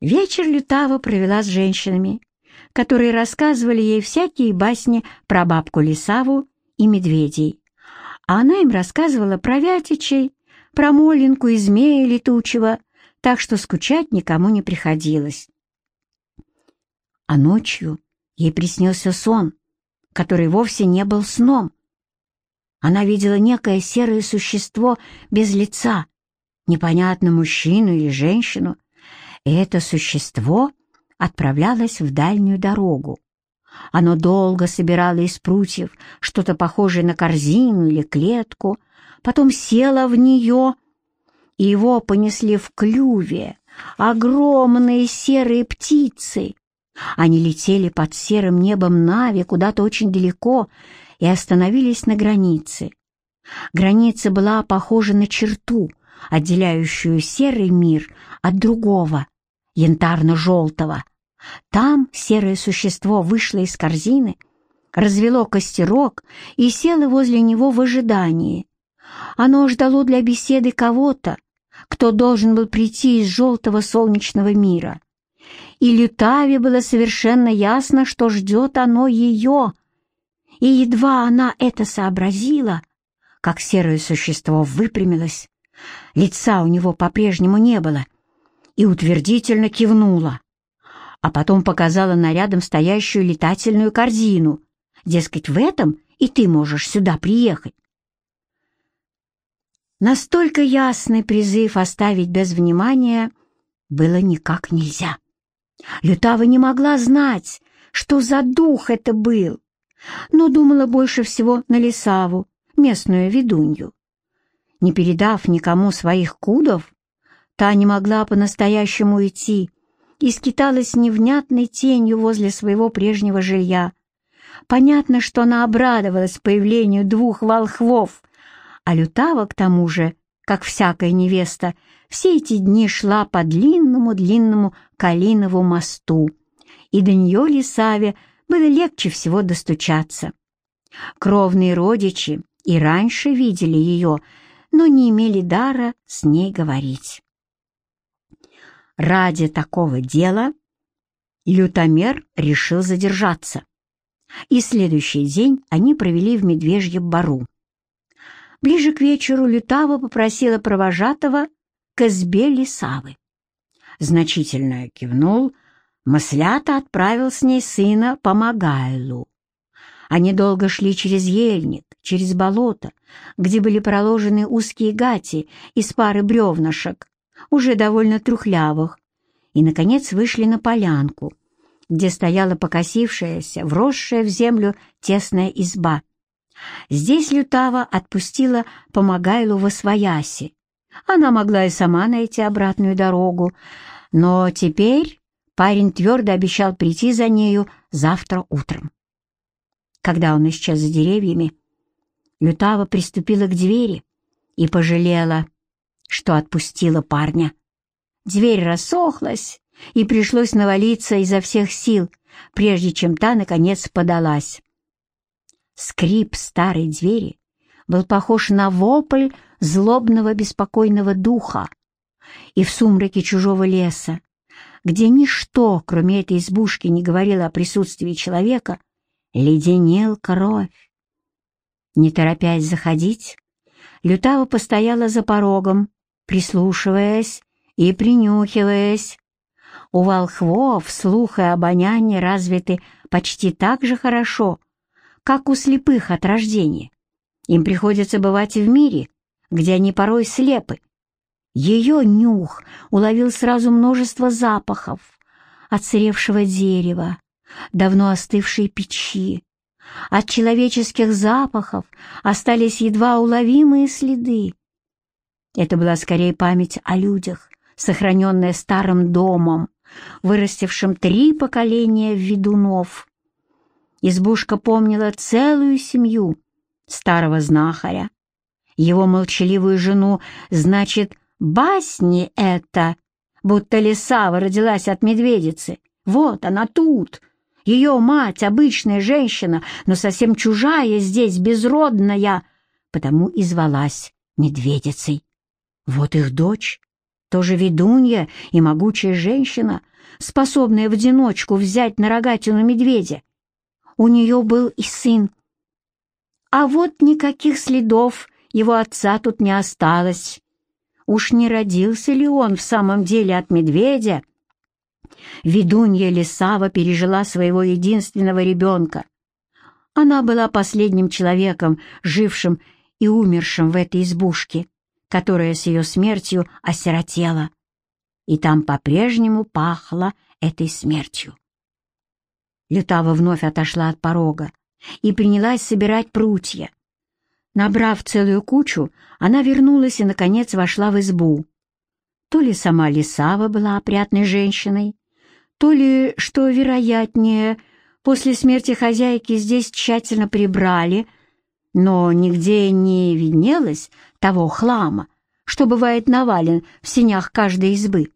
Вечер Лютава провела с женщинами, которые рассказывали ей всякие басни про бабку Лисаву и медведей, а она им рассказывала про Вятичей, про Моленку и змея летучего, так что скучать никому не приходилось. А ночью ей приснился сон, который вовсе не был сном. Она видела некое серое существо без лица, непонятно мужчину или женщину, это существо отправлялось в дальнюю дорогу. Оно долго собирало из прутьев что-то похожее на корзину или клетку, потом село в нее, и его понесли в клюве огромные серые птицы. Они летели под серым небом Нави куда-то очень далеко и остановились на границе. Граница была похожа на черту, отделяющую серый мир от другого, янтарно-желтого. Там серое существо вышло из корзины, развело костерок и село возле него в ожидании. Оно ждало для беседы кого-то, кто должен был прийти из желтого солнечного мира. И Лютаве было совершенно ясно, что ждет оно ее. И едва она это сообразила, как серое существо выпрямилось, лица у него по-прежнему не было, и утвердительно кивнула, а потом показала на рядом стоящую летательную корзину, дескать, в этом и ты можешь сюда приехать. Настолько ясный призыв оставить без внимания было никак нельзя. Лютава не могла знать, что за дух это был, но думала больше всего на Лисаву, местную ведунью. Не передав никому своих кудов, та не могла по-настоящему идти и скиталась невнятной тенью возле своего прежнего жилья. Понятно, что она обрадовалась появлению двух волхвов, а Лютава, к тому же, как всякая невеста, все эти дни шла по длинному-длинному Калинову мосту, и до нее Лисаве было легче всего достучаться. Кровные родичи и раньше видели ее, но не имели дара с ней говорить. Ради такого дела лютомер решил задержаться, и следующий день они провели в Медвежьем бару. Ближе к вечеру Лютава попросила провожатого к избе Лисавы. Значительно кивнул, Маслята отправил с ней сына по Магайлу. Они долго шли через ельник, через болото, где были проложены узкие гати из пары бревнышек, уже довольно трухлявых, и, наконец, вышли на полянку, где стояла покосившаяся, вросшая в землю тесная изба. Здесь Лютава отпустила Помогайлу во свояси. Она могла и сама найти обратную дорогу, но теперь парень твердо обещал прийти за нею завтра утром. Когда он исчез за деревьями, Лютава приступила к двери и пожалела, что отпустила парня. Дверь рассохлась, и пришлось навалиться изо всех сил, прежде чем та, наконец, подалась. Скрип старой двери был похож на вопль злобного беспокойного духа, и в сумраке чужого леса, где ничто, кроме этой избушки, не говорило о присутствии человека, леденел кровь. Не торопясь заходить, Лютава постояла за порогом, прислушиваясь и принюхиваясь. У волхвов слух и обоняние развиты почти так же хорошо, как у слепых от рождения. Им приходится бывать в мире, где они порой слепы. Ее нюх уловил сразу множество запахов, отсыревшего дерева, давно остывшей печи. От человеческих запахов остались едва уловимые следы. Это была скорее память о людях, сохраненная старым домом, вырастившим три поколения ведунов. Избушка помнила целую семью старого знахаря, его молчаливую жену, значит, басни это, будто лисава родилась от медведицы. Вот она тут. Ее мать — обычная женщина, но совсем чужая здесь, безродная, потому и звалась медведицей. Вот их дочь, тоже ведунья и могучая женщина, способная в одиночку взять на рогатину медведя. У нее был и сын. А вот никаких следов его отца тут не осталось. Уж не родился ли он в самом деле от медведя? Ведунья Лисава пережила своего единственного ребенка. Она была последним человеком, жившим и умершим в этой избушке, которая с ее смертью осиротела. И там по-прежнему пахло этой смертью. Лютава вновь отошла от порога и принялась собирать прутья. Набрав целую кучу, она вернулась и, наконец, вошла в избу. То ли сама Лисава была опрятной женщиной, то ли, что вероятнее, после смерти хозяйки здесь тщательно прибрали, но нигде не виднелось того хлама, что бывает навален в сенях каждой избы.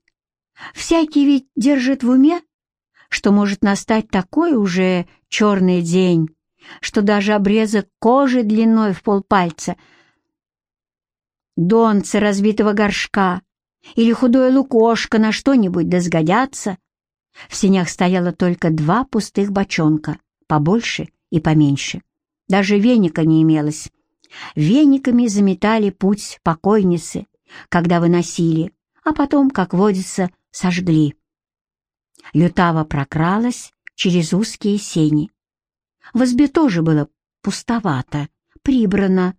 Всякий ведь держит в уме, что может настать такой уже черный день, что даже обрезок кожи длиной в полпальца, донце разбитого горшка или худое лукошко на что-нибудь да сгодятся, в сенях стояло только два пустых бочонка, побольше и поменьше. Даже веника не имелось. Вениками заметали путь покойницы, когда выносили, а потом, как водится, сожгли. Лютава прокралась через узкие сени. В избе тоже было пустовато, прибрано.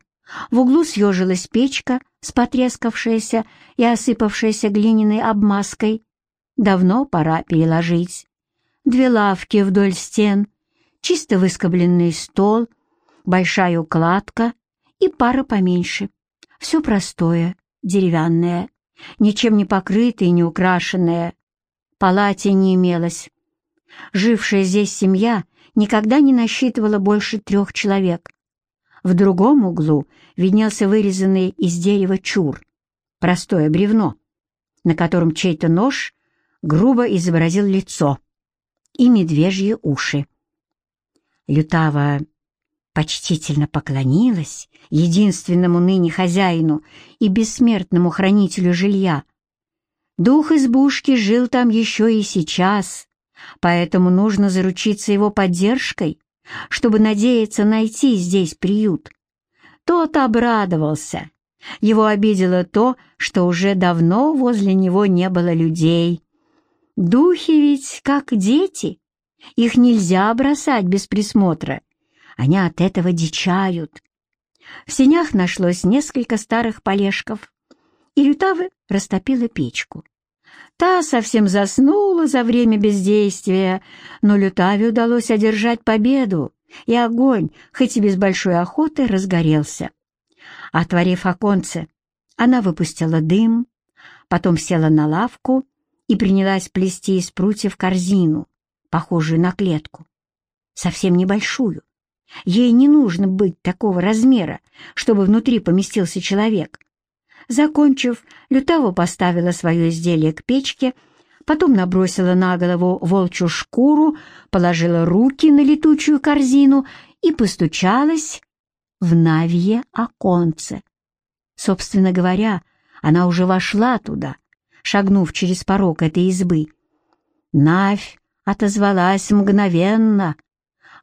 В углу съежилась печка с потрескавшейся и осыпавшейся глиняной обмазкой, Давно пора переложить. Две лавки вдоль стен, чисто выскобленный стол, большая укладка и пара поменьше. Все простое, деревянное, ничем не покрытое и не украшенное. Палате не имелось. Жившая здесь семья никогда не насчитывала больше трех человек. В другом углу виднелся вырезанный из дерева чур, простое бревно, на котором чей-то нож грубо изобразил лицо и медвежьи уши. Лютава почтительно поклонилась единственному ныне хозяину и бессмертному хранителю жилья. Дух избушки жил там еще и сейчас, поэтому нужно заручиться его поддержкой, чтобы надеяться найти здесь приют. Тот обрадовался. Его обидело то, что уже давно возле него не было людей, Духи ведь как дети. Их нельзя бросать без присмотра. Они от этого дичают. В сенях нашлось несколько старых полежков, и Лютавы растопила печку. Та совсем заснула за время бездействия, но Лютаве удалось одержать победу, и огонь, хоть и без большой охоты, разгорелся. Отворив оконце, она выпустила дым, потом села на лавку и принялась плести из прутьев корзину, похожую на клетку, совсем небольшую. Ей не нужно быть такого размера, чтобы внутри поместился человек. Закончив, Лютава поставила свое изделие к печке, потом набросила на голову волчью шкуру, положила руки на летучую корзину и постучалась в Навье оконце. Собственно говоря, она уже вошла туда, шагнув через порог этой избы. Навь отозвалась мгновенно.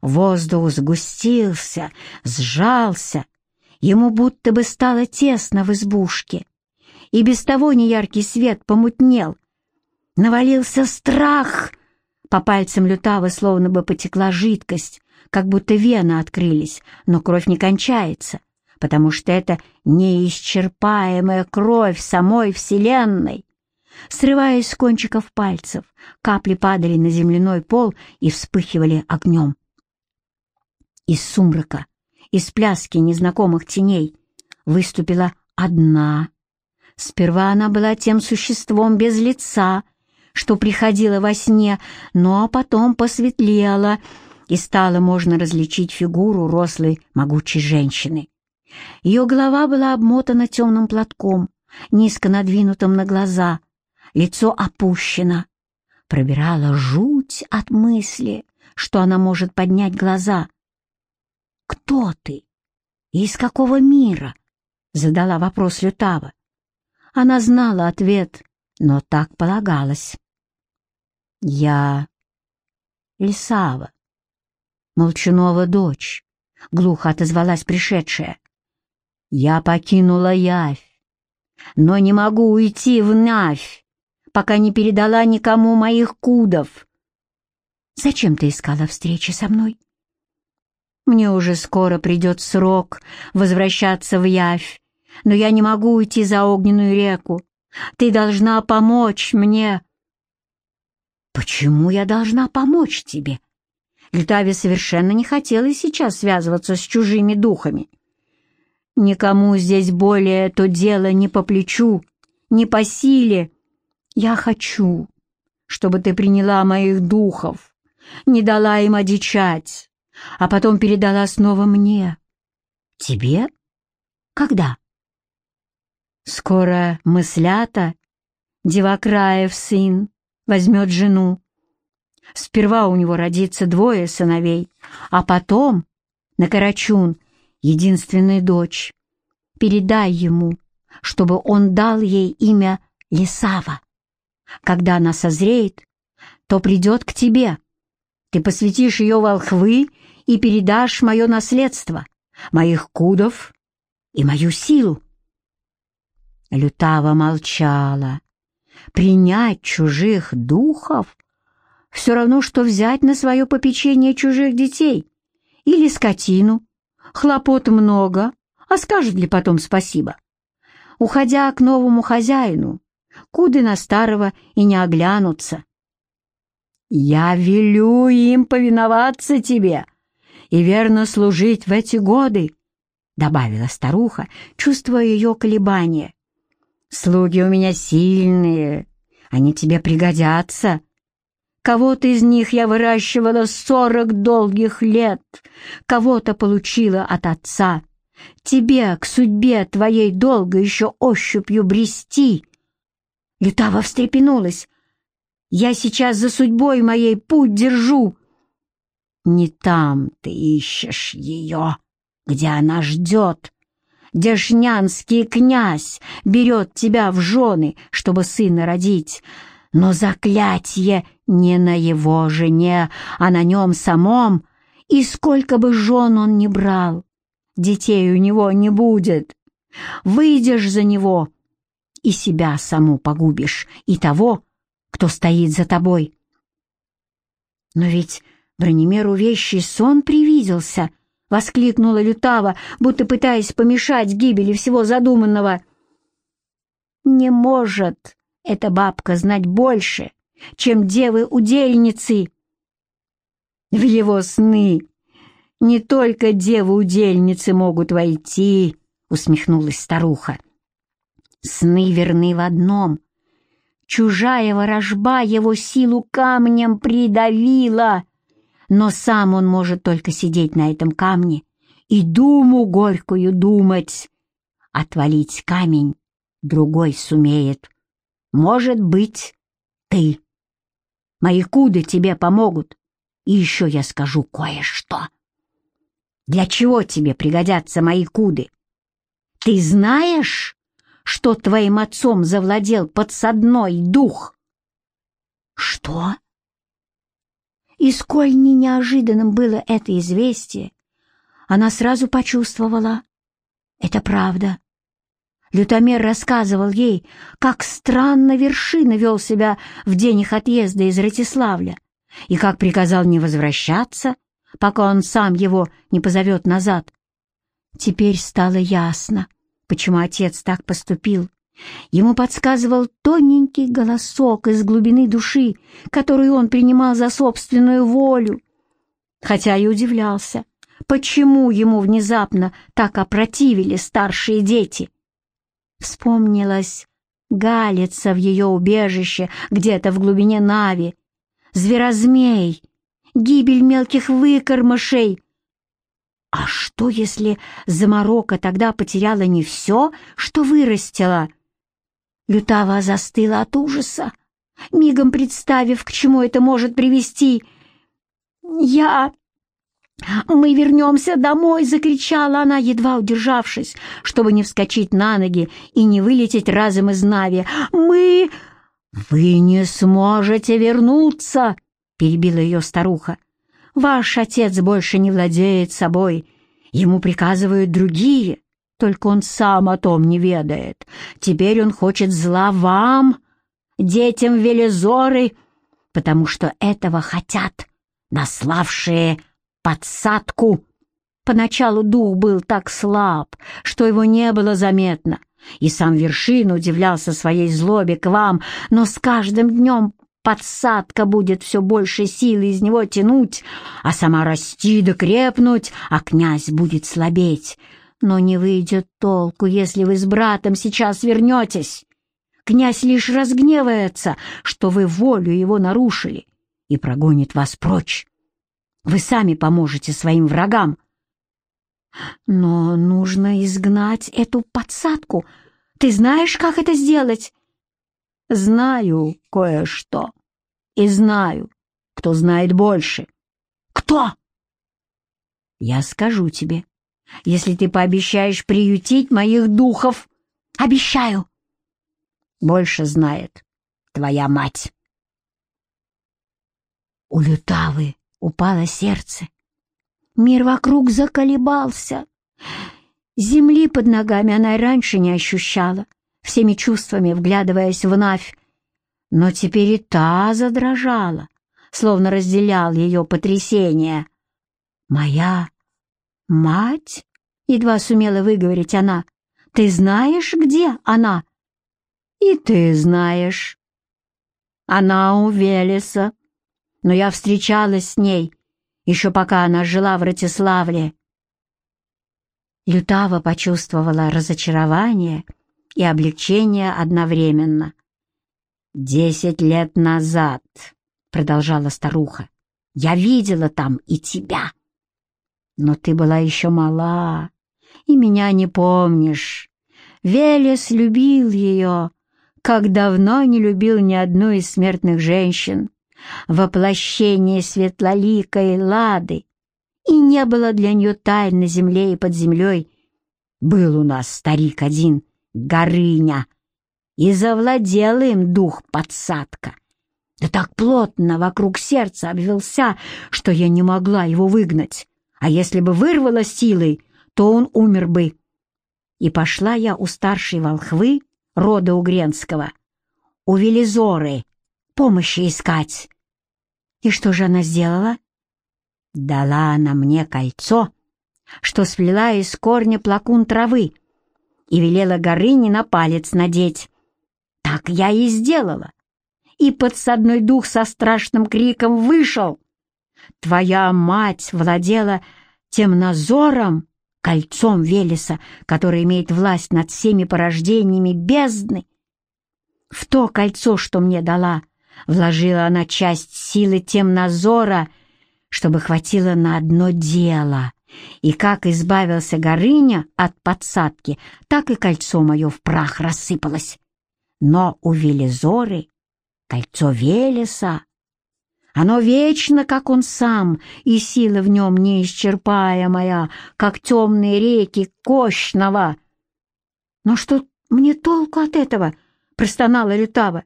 Воздух сгустился, сжался. Ему будто бы стало тесно в избушке. И без того неяркий свет помутнел. Навалился страх. По пальцам лютавы словно бы потекла жидкость, как будто вены открылись, но кровь не кончается, потому что это неисчерпаемая кровь самой Вселенной. Срываясь с кончиков пальцев, капли падали на земляной пол и вспыхивали огнем. Из сумрака, из пляски незнакомых теней выступила одна. Сперва она была тем существом без лица, что приходило во сне, но потом посветлела, и стало можно различить фигуру рослой могучей женщины. Ее голова была обмотана темным платком, низко надвинутым на глаза — лицо опущено. Пробирала жуть от мысли, что она может поднять глаза. «Кто ты? из какого мира?» — задала вопрос Лютава. Она знала ответ, но так полагалось. «Я Лисава, Молчунова дочь», — глухо отозвалась пришедшая. «Я покинула Явь, но не могу уйти в Навь, пока не передала никому моих кудов». «Зачем ты искала встречи со мной?» «Мне уже скоро придет срок возвращаться в Явь, но я не могу уйти за огненную реку. Ты должна помочь мне». «Почему я должна помочь тебе?» Лютаве совершенно не хотелось сейчас связываться с чужими духами. «Никому здесь более то дело не по плечу, не по силе. Я хочу, чтобы ты приняла моих духов, не дала им одичать, а потом передала снова мне. Тебе? Когда?» «Скоро мыслята, Девакраев сын, возьмет жену. Сперва у него родится двое сыновей, а потом, на Карачун, единственная дочь. Передай ему, чтобы он дал ей имя Лисава. Когда она созреет, то придет к тебе. Ты посвятишь ее волхвы и передашь мое наследство, моих кудов и мою силу. Лютава молчала, Принять чужих духов — все равно, что взять на свое попечение чужих детей или скотину. Хлопот много, а скажет ли потом спасибо? Уходя к новому хозяину, куды на старого и не оглянутся. «Я велю им повиноваться тебе и верно служить в эти годы», — добавила старуха, чувствуя ее колебания. Слуги у меня сильные, они тебе пригодятся. Кого-то из них я выращивала сорок долгих лет, кого-то получила от отца. Тебе к судьбе твоей долго еще ощупью брести. Лютава встрепенулась. Я сейчас за судьбой моей путь держу. Не там ты ищешь ее, где она ждет, Дешнянский князь берет тебя в жены, чтобы сына родить, но заклятие не на его жене, а на нем самом, и сколько бы жен он ни брал, детей у него не будет. Выйдешь за него и себя саму погубишь, и того, кто стоит за тобой. Но ведь Бронемеру вещий сон привиделся —— воскликнула Лютава, будто пытаясь помешать гибели всего задуманного. «Не может эта бабка знать больше, чем девы-удельницы!» В его сны не только девы-удельницы могут войти, — усмехнулась старуха. Сны верны в одном. Чужая ворожба его силу камнем придавила но сам он может только сидеть на этом камне и думу горькую думать. Отвалить камень другой сумеет. Может быть, ты. Мои куды тебе помогут. И еще я скажу кое-что. Для чего тебе пригодятся мои куды? Ты знаешь, что твоим отцом завладел подсадной дух? Что? И сколь не неожиданным было это известие, она сразу почувствовала. Это правда. Лютомер рассказывал ей, как странно вершина вел себя в день их отъезда из Ратиславля и как приказал не возвращаться, пока он сам его не позовет назад. Теперь стало ясно, почему отец так поступил. Ему подсказывал тоненький голосок из глубины души, которую он принимал за собственную волю. Хотя и удивлялся, почему ему внезапно так опротивили старшие дети. Вспомнилась Галица в ее убежище где-то в глубине Нави, зверозмей, гибель мелких выкормышей. А что, если заморока тогда потеряла не все, что вырастила, — Лютава застыла от ужаса, мигом представив, к чему это может привести. «Я... мы вернемся домой!» — закричала она, едва удержавшись, чтобы не вскочить на ноги и не вылететь разом из Нави. «Мы...» «Вы не сможете вернуться!» — перебила ее старуха. «Ваш отец больше не владеет собой. Ему приказывают другие, только он сам о том не ведает. Теперь он хочет зла вам, детям Велизоры, потому что этого хотят наславшие подсадку. Поначалу дух был так слаб, что его не было заметно, и сам Вершин удивлялся своей злобе к вам, но с каждым днем подсадка будет все больше силы из него тянуть, а сама расти да крепнуть, а князь будет слабеть. Но не выйдет толку, если вы с братом сейчас вернетесь. Князь лишь разгневается, что вы волю его нарушили, и прогонит вас прочь. Вы сами поможете своим врагам. Но нужно изгнать эту подсадку. Ты знаешь, как это сделать? Знаю кое-что. И знаю, кто знает больше. Кто? Я скажу тебе, если ты пообещаешь приютить моих духов. Обещаю. Больше знает твоя мать. У Лютавы упало сердце. Мир вокруг заколебался. Земли под ногами она и раньше не ощущала, всеми чувствами вглядываясь в Навь. Но теперь и та задрожала, словно разделял ее потрясение. «Моя мать?» — едва сумела выговорить она. «Ты знаешь, где она?» «И ты знаешь». «Она у Велеса, но я встречалась с ней, еще пока она жила в Ратиславле». Лютава почувствовала разочарование и облегчение одновременно. «Десять лет назад», — продолжала старуха, — «я видела там и тебя. Но ты была еще мала, и меня не помнишь. Велес любил ее, как давно не любил ни одну из смертных женщин, воплощение светлоликой Лады, и не было для нее тайн на земле и под землей. Был у нас старик один, Горыня, и завладел им дух подсадка. Да так плотно вокруг сердца обвелся, что я не могла его выгнать, а если бы вырвала силой, то он умер бы. И пошла я у старшей волхвы, рода Угренского, у Велизоры, помощи искать. И что же она сделала? Дала она мне кольцо, что сплела из корня плакун травы, и велела Горыне на палец надеть. Так я и сделала. И подсадной дух со страшным криком вышел. Твоя мать владела темнозором, кольцом Велеса, который имеет власть над всеми порождениями бездны. В то кольцо, что мне дала, вложила она часть силы темнозора, чтобы хватило на одно дело. И как избавился Горыня от подсадки, так и кольцо мое в прах рассыпалось. Но у Велизоры кольцо Велеса оно вечно, как он сам, и сила в нем неисчерпаемая, как темные реки Кощного. «Но что мне толку от этого?» — простонала Лютава.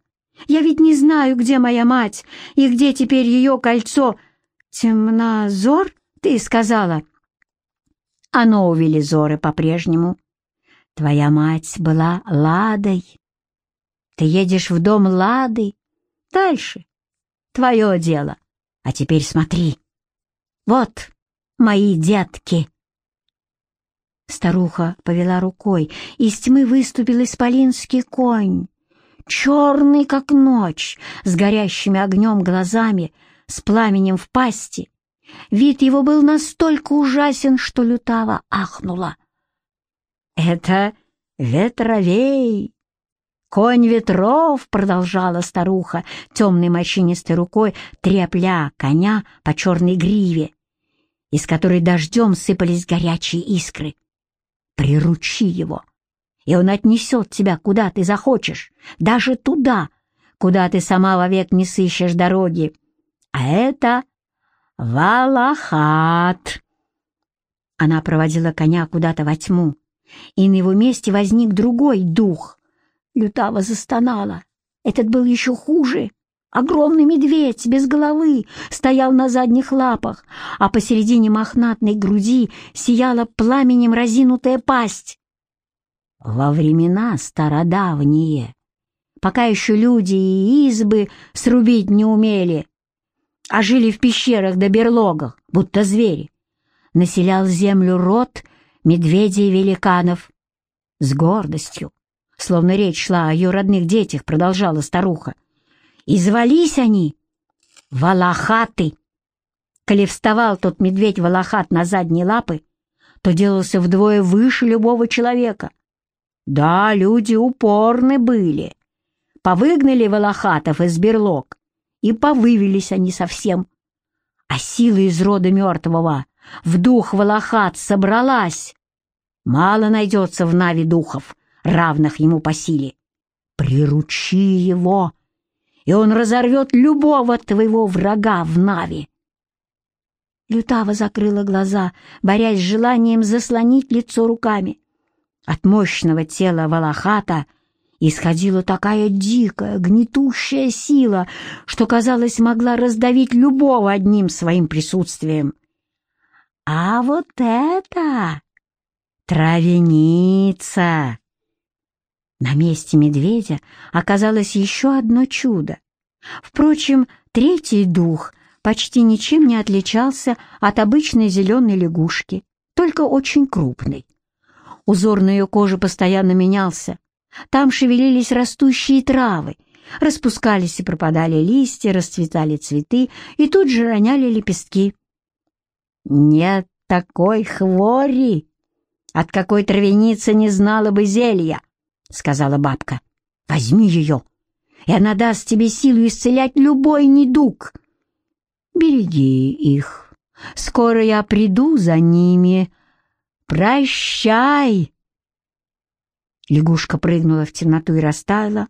«Я ведь не знаю, где моя мать и где теперь ее кольцо. Темнозор, ты сказала?» «Оно у Велизоры по-прежнему. Твоя мать была Ладой. Ты едешь в дом Лады. Дальше Твое дело. А теперь смотри. Вот мои детки. Старуха повела рукой, из тьмы выступил исполинский конь, черный, как ночь, с горящими огнем глазами, с пламенем в пасти. Вид его был настолько ужасен, что Лютава ахнула. «Это ветровей!» «Конь ветров!» — продолжала старуха, темной морщинистой рукой трепля коня по черной гриве, из которой дождем сыпались горячие искры. «Приручи его, и он отнесет тебя, куда ты захочешь, даже туда, куда ты сама вовек не сыщешь дороги. А это Валахат!» Она проводила коня куда-то во тьму, и на его месте возник другой дух — Лютава застонала. Этот был еще хуже. Огромный медведь без головы стоял на задних лапах, а посередине мохнатной груди сияла пламенем разинутая пасть. Во времена стародавние, пока еще люди и избы срубить не умели, а жили в пещерах да берлогах, будто звери, населял землю род медведей-великанов. С гордостью, словно речь шла о ее родных детях, продолжала старуха. И звались они Валахаты. Коли вставал тот медведь-волохат на задние лапы, то делался вдвое выше любого человека. Да, люди упорны были. Повыгнали волохатов из берлог, и повывелись они совсем. А сила из рода мертвого в дух волохат собралась. Мало найдется в Нави духов, равных ему по силе. Приручи его, и он разорвет любого твоего врага в Нави. Лютава закрыла глаза, борясь с желанием заслонить лицо руками. От мощного тела Валахата исходила такая дикая, гнетущая сила, что, казалось, могла раздавить любого одним своим присутствием. «А вот это травяница!» На месте медведя оказалось еще одно чудо. Впрочем, третий дух почти ничем не отличался от обычной зеленой лягушки, только очень крупный. Узор на ее коже постоянно менялся. Там шевелились растущие травы, распускались и пропадали листья, расцветали цветы и тут же роняли лепестки. «Нет такой хвори, от какой травяницы не знала бы зелья», — сказала бабка. «Возьми ее, и она даст тебе силу исцелять любой недуг. Береги их, скоро я приду за ними. Прощай!» Лягушка прыгнула в темноту и растаяла,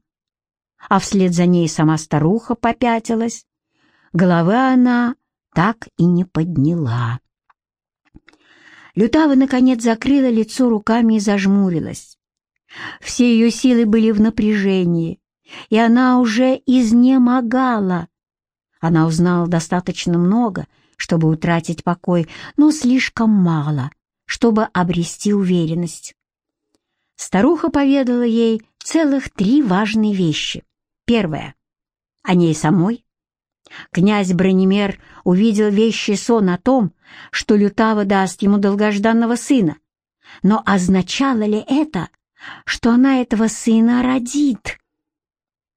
а вслед за ней сама старуха попятилась. Головы она так и не подняла. Лютава, наконец, закрыла лицо руками и зажмурилась. Все ее силы были в напряжении, и она уже изнемогала. Она узнала достаточно много, чтобы утратить покой, но слишком мало, чтобы обрести уверенность. Старуха поведала ей целых три важные вещи. Первое — о ней самой, Князь Бронемер увидел вещий сон о том, что Лютава даст ему долгожданного сына. Но означало ли это, что она этого сына родит?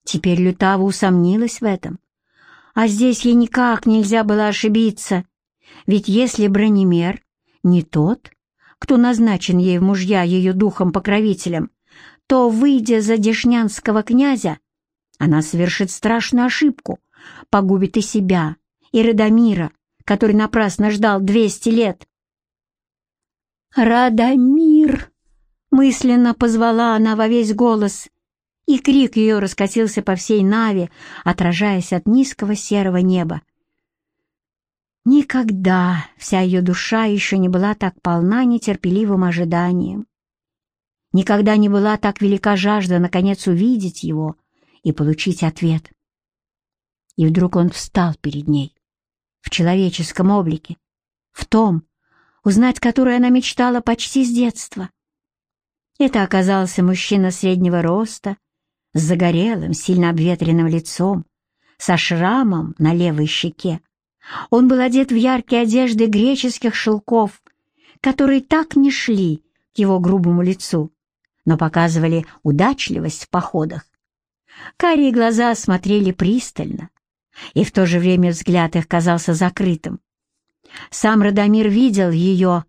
Теперь Лютава усомнилась в этом. А здесь ей никак нельзя было ошибиться, ведь если Бронемер не тот, кто назначен ей в мужья ее духом-покровителем, то, выйдя за дешнянского князя, она совершит страшную ошибку — погубит и себя, и Радомира, который напрасно ждал двести лет. «Радомир!» — мысленно позвала она во весь голос, и крик ее раскатился по всей Наве, отражаясь от низкого серого неба. Никогда вся ее душа еще не была так полна нетерпеливым ожиданием. Никогда не была так велика жажда наконец увидеть его и получить ответ. И вдруг он встал перед ней, в человеческом облике, в том, узнать который она мечтала почти с детства. Это оказался мужчина среднего роста, с загорелым, сильно обветренным лицом, со шрамом на левой щеке. Он был одет в яркие одежды греческих шелков, которые так не шли к его грубому лицу, но показывали удачливость в походах. Карие глаза смотрели пристально, и в то же время взгляд их казался закрытым. Сам Радомир видел ее,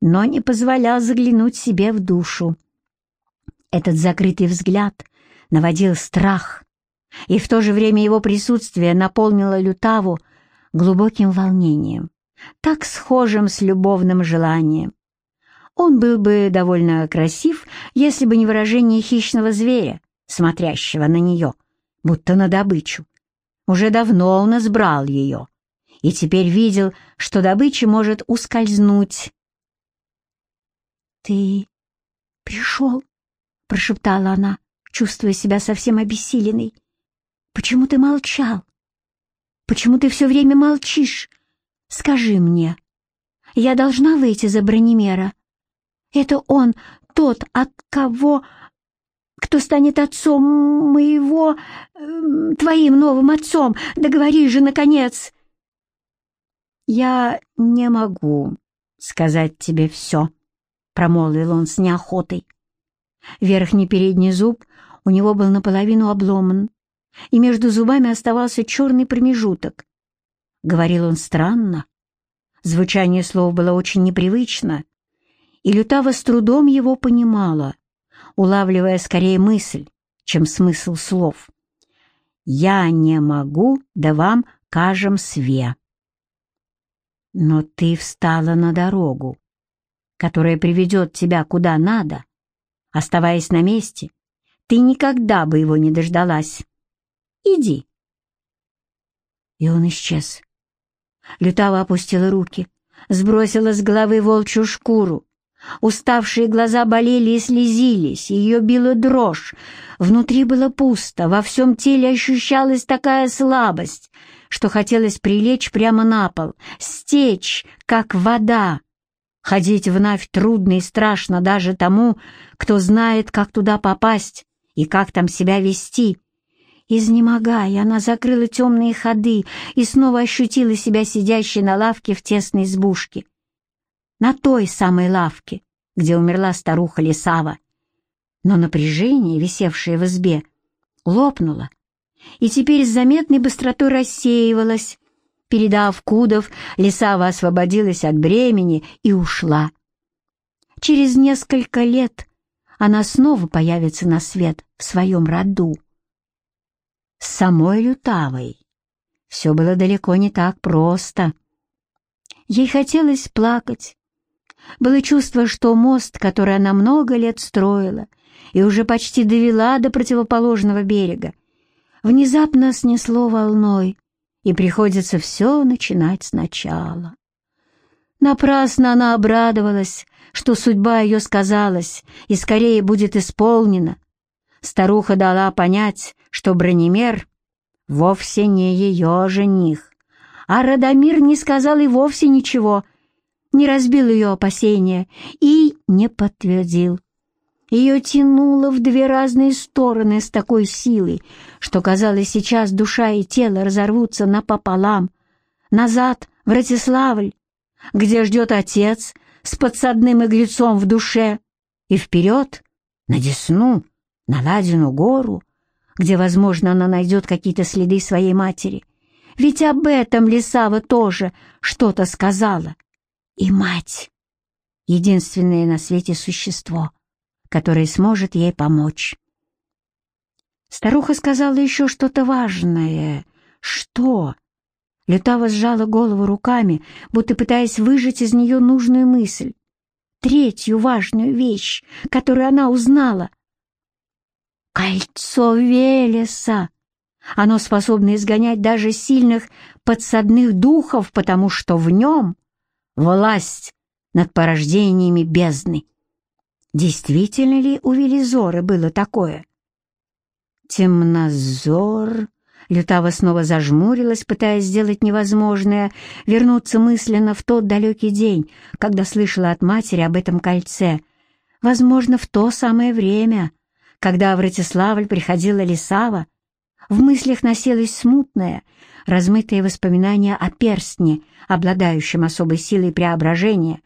но не позволял заглянуть себе в душу. Этот закрытый взгляд наводил страх, и в то же время его присутствие наполнило Лютаву глубоким волнением, так схожим с любовным желанием. Он был бы довольно красив, если бы не выражение хищного зверя, смотрящего на нее, будто на добычу, уже давно он избрал ее и теперь видел, что добыча может ускользнуть. «Ты пришел?» — прошептала она, чувствуя себя совсем обессиленной. Почему ты молчал? Почему ты все время молчишь? Скажи мне. Я должна выйти за Бронемера. Это он, тот, от кого... Кто станет отцом моего... Э, твоим новым отцом? Договори же, наконец!» «Я не могу сказать тебе все», — промолвил он с неохотой. Верхний передний зуб у него был наполовину обломан, и между зубами оставался черный промежуток. Говорил он странно. Звучание слов было очень непривычно, и Лютава с трудом его понимала, улавливая скорее мысль, чем смысл слов. «Я не могу, да вам кажем све». Но ты встала на дорогу, которая приведет тебя куда надо. Оставаясь на месте, ты никогда бы его не дождалась. Иди. И он исчез. Лютава опустила руки, сбросила с головы волчью шкуру. Уставшие глаза болели и слезились, ее била дрожь. Внутри было пусто, во всем теле ощущалась такая слабость, что хотелось прилечь прямо на пол, стечь, как вода. Ходить в Навь трудно и страшно даже тому, кто знает, как туда попасть и как там себя вести. Изнемогая, она закрыла темные ходы и снова ощутила себя сидящей на лавке в тесной избушке. На той самой лавке, где умерла старуха Лисава. Но напряжение, висевшее в избе, лопнуло, и теперь с заметной быстротой рассеивалось. Передав Кудов, Лисава освободилась от бремени и ушла. Через несколько лет она снова появится на свет в своем роду. С самой Лютавой все было далеко не так просто. Ей хотелось плакать. Было чувство, что мост, который она много лет строила и уже почти довела до противоположного берега, внезапно снесло волной, и приходится все начинать сначала. Напрасно она обрадовалась, что судьба ее сказалась и скорее будет исполнена, Старуха дала понять, что Бронемер вовсе не ее жених, а Радомир не сказал и вовсе ничего, не разбил ее опасения и не подтвердил. Ее тянуло в две разные стороны с такой силой, что, казалось, сейчас душа и тело разорвутся напополам. Назад, в Ратиславль, где ждет отец с подсадным иглецом в душе, и вперед, на Десну, на Ладину гору, где, возможно, она найдет какие-то следы своей матери. Ведь об этом Лисава тоже что-то сказала. И мать — единственное на свете существо, которое сможет ей помочь. Старуха сказала еще что-то важное. Что? Лютава сжала голову руками, будто пытаясь выжать из нее нужную мысль. Третью важную вещь, которую она узнала. Кольцо Велеса! Оно способно изгонять даже сильных подсадных духов, потому что в нем власть над порождениями бездны. Действительно ли у Велизоры было такое? Темнозор... Лютава снова зажмурилась, пытаясь сделать невозможное, вернуться мысленно в тот далекий день, когда слышала от матери об этом кольце. Возможно, в то самое время, когда в Ратиславль приходила Лисава, в мыслях носилось смутное, размытое воспоминание о перстне, обладающем особой силой преображения.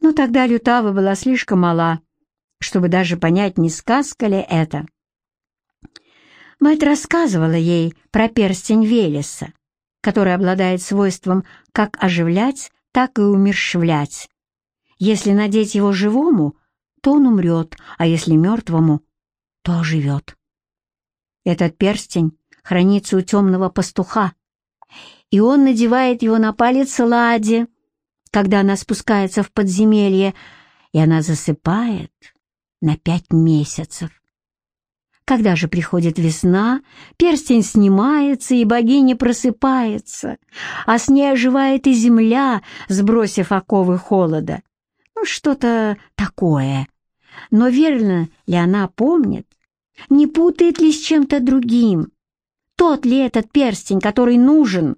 Но тогда Лютава была слишком мала, чтобы даже понять, не сказка ли это. Мать рассказывала ей про перстень Велеса, который обладает свойством как оживлять, так и умерщвлять. Если надеть его живому, то он умрет, а если мертвому, то живет. Этот перстень хранится у темного пастуха, и он надевает его на палец Ладе, когда она спускается в подземелье, и она засыпает на пять месяцев. Когда же приходит весна, перстень снимается, и богиня просыпается, а с ней оживает и земля, сбросив оковы холода. Ну, что-то такое. Но верно ли она помнит, не путает ли с чем-то другим? Тот ли этот перстень, который нужен?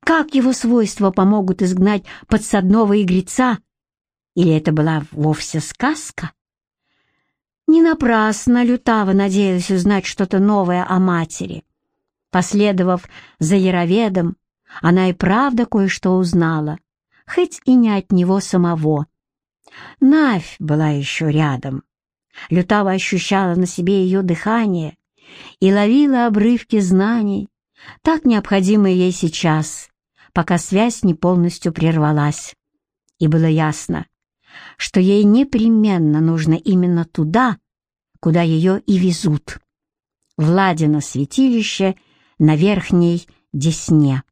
Как его свойства помогут изгнать подсадного игреца? Или это была вовсе сказка? Не напрасно Лютава надеялась узнать что-то новое о матери. Последовав за Яроведом, она и правда кое-что узнала, хоть и не от него самого. Навь была еще рядом. Лютава ощущала на себе ее дыхание и ловила обрывки знаний, так необходимые ей сейчас, пока связь не полностью прервалась. И было ясно, что ей непременно нужно именно туда, куда ее и везут. Владина святилище на Верхней Десне.